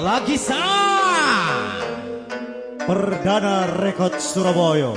Lagi sah. Perdana Rekod Surabaya.